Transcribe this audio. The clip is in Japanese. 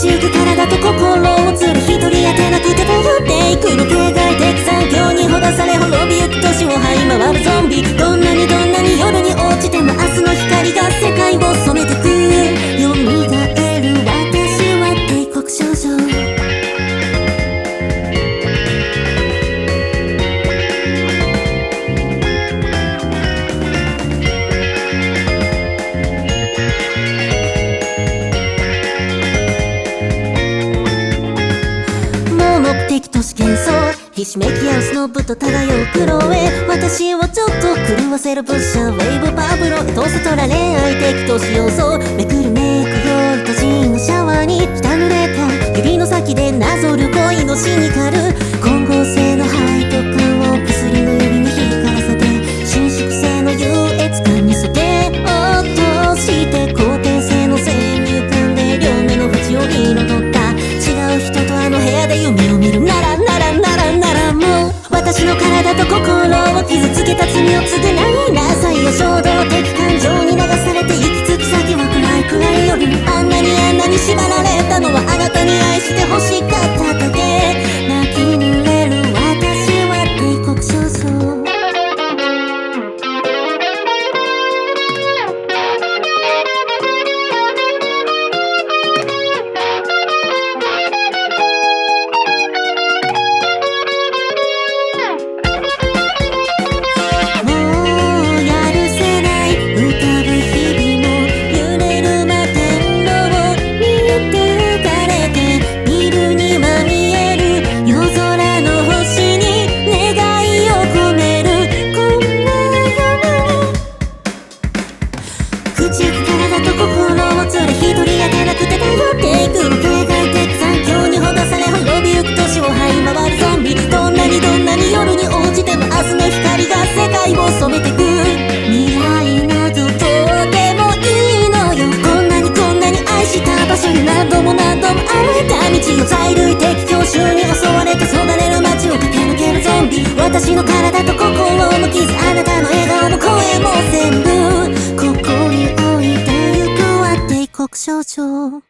じく体と心を映る一人当てなくても都市幻想ひしめき合うスノブと漂う黒へ私をちょっと狂わせるブッシャーウェイブパブロへと悟ら恋愛的ようそうめくるメイク夜と人のシャワーに浸濡れた指の先でなぞる恋のシニカル混合性の背徳を薬の指に光らせて伸縮性の優越感に捨て落として後天性の先入観で両目の縁を彩った違う人とあの部屋で夢の体と心を傷つけた罪を償いな私の体と心の傷あなたの笑顔も声も全部ここに置いてゆくわ帝国少女